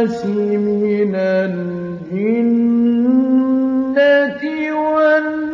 الناس من الجنة والناس